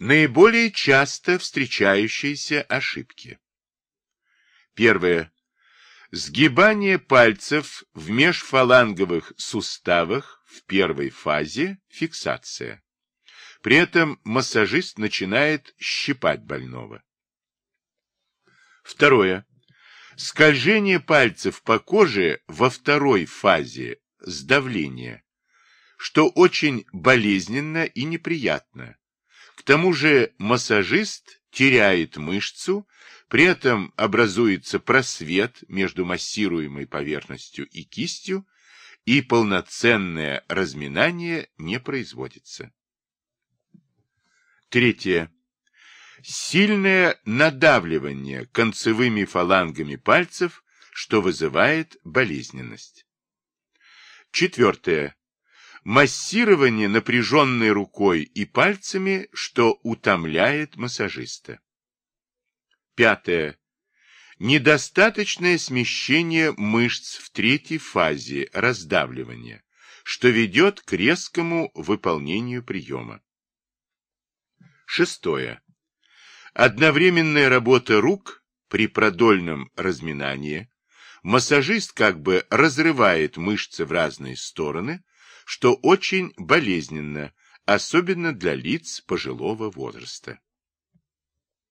Наиболее часто встречающиеся ошибки. Первое. Сгибание пальцев в межфаланговых суставах в первой фазе – фиксация. При этом массажист начинает щипать больного. Второе. Скольжение пальцев по коже во второй фазе – сдавление, что очень болезненно и неприятно. К тому же массажист теряет мышцу, при этом образуется просвет между массируемой поверхностью и кистью, и полноценное разминание не производится. Третье. Сильное надавливание концевыми фалангами пальцев, что вызывает болезненность. Четвертое. Массирование напряженной рукой и пальцами, что утомляет массажиста. Пятое. Недостаточное смещение мышц в третьей фазе раздавливания, что ведет к резкому выполнению приема. Шестое. Одновременная работа рук при продольном разминании. Массажист как бы разрывает мышцы в разные стороны, что очень болезненно, особенно для лиц пожилого возраста.